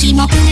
Shimo.